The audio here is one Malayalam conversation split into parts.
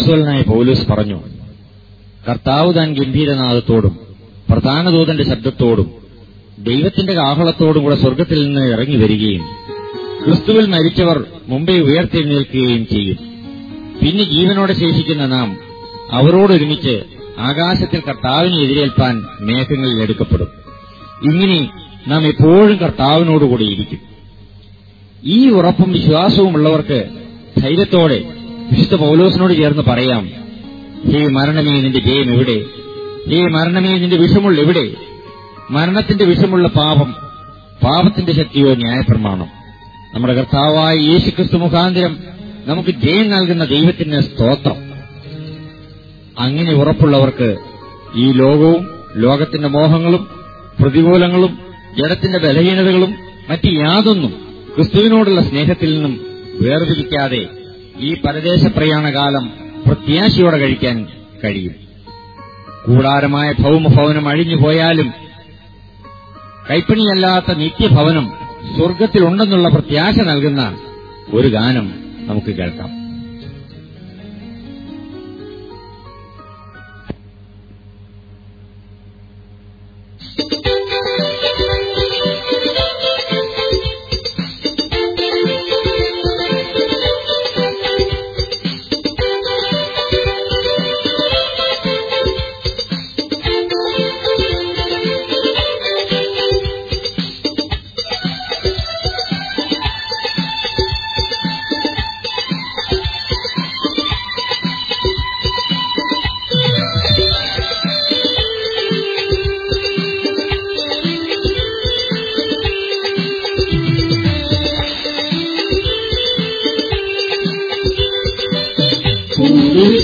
അപ്പോസ്തലനായ പോലീസ് പറഞ്ഞു. കർത്താവ് താൻ ഗംഭീരനാഥത്തോടും പ്രധാന ദൂതന്റെ ശബ്ദത്തോടും ദൈവത്തിന്റെ കാഹളത്തോടും കൂടെ സ്വർഗത്തിൽ നിന്ന് ഇറങ്ങി വരികയും ക്രിസ്തുവിൽ മരിച്ചവർ മുമ്പേ ഉയർത്തെഴുന്നേൽക്കുകയും ചെയ്യും. പിന്നെ ജീവനോടെ ശേഷിക്കുന്ന നാം അവരോടൊരുമിച്ച് ആകാശത്തിൽ കർത്താവിനെ എതിരേൽപ്പാൻ മേഘങ്ങളിൽ എടുക്കപ്പെടും. ഇങ്ങനെ നാം എപ്പോഴും കർത്താവിനോടുകൂടി ഇരിക്കും. ഈ ഉറപ്പും വിശ്വാസവും ഉള്ളവർക്ക് ധൈര്യത്തോടെ വിശുദ്ധ പൗലോസിനോട് ചേർന്ന് പറയാം ഹേ മരണമേ നിന്റെ ജയം എവിടെ? ഹേ മരണമേ നിന്റെ വിഷമുള്ള എവിടെ? മരണത്തിന്റെ വിഷമുള്ള പാപം പാപത്തിന്റെ ശക്തിയോ ന്യായപ്രമാണം. നമ്മുടെ കർത്താവായ യേശുക്രിസ്തു മുഖാന്തരം നമുക്ക് ജയം നൽകുന്ന ദൈവത്തിന് സ്തോത്രം. അങ്ങനെ ഉറപ്പുള്ളവർക്ക് ഈ ലോകവും ലോകത്തിന്റെ മോഹങ്ങളും പ്രതികൂലങ്ങളും ജഡത്തിന്റെ ബലഹീനതകളും മറ്റ് യാതൊന്നും ക്രിസ്തുവിനോടുള്ള സ്നേഹത്തിൽ നിന്നും വേർതിരിക്കാതെ ഈ പരദേശ പ്രയാണകാലം പ്രത്യാശയോടെ കഴിക്കാൻ കഴിയും. കൂടാരമായ ഭൗമഭവനം അഴിഞ്ഞുപോയാലും കൈപ്പണിയല്ലാത്ത നിത്യഭവനം സ്വർഗത്തിലുണ്ടെന്നുള്ള പ്രത്യാശ നൽകുന്ന ഒരു ഗാനം നമുക്ക് കേൾക്കാം.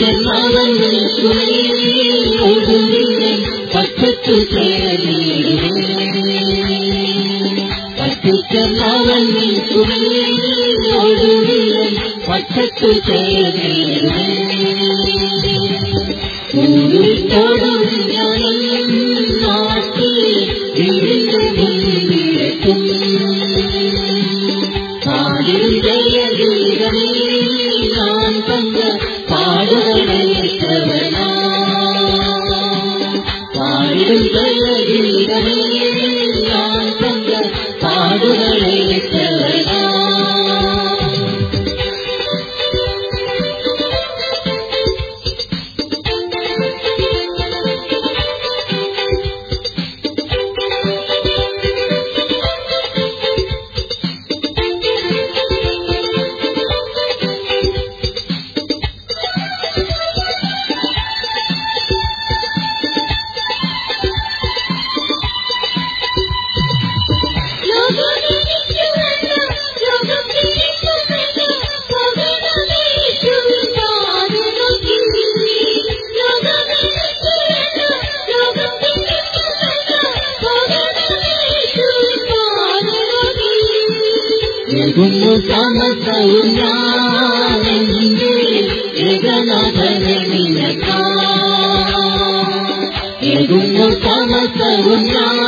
ஜென்மாவங்கள் சுவையில் ஒதுங்கிட பக்கத்து பத்து ஜென்மாவங்கள் சுவையில் ஒதுங்கிட பக்கத்து தேவை பாடுகிற എകുന്നു സമസവും ഞാൻ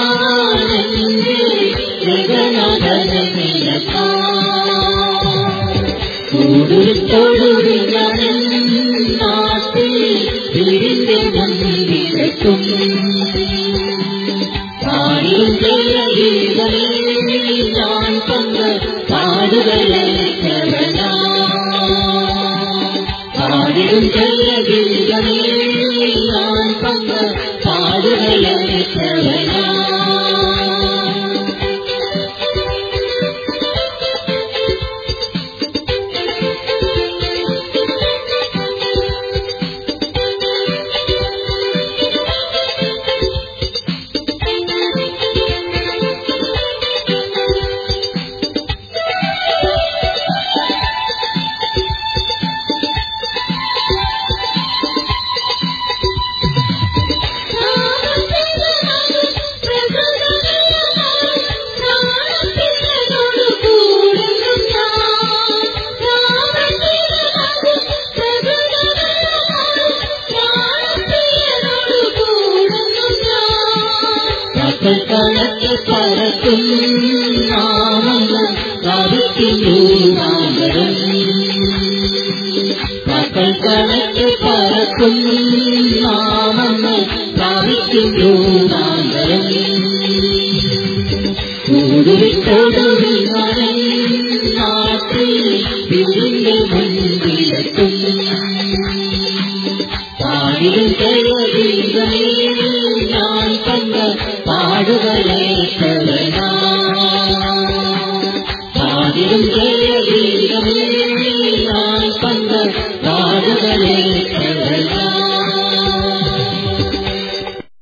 പങ്ക് പാടുകയവനാ Thank you. கரத்தில் நாமல கருத்தில் நாமரம் பகல் கணக்கு பறக்கும் நாமல கருத்தில் நாமரம் கூடுவி கொடுவி மறை நாட்டில் விழுந்து முன்பிலக்கும் பாடுகளை Thank you.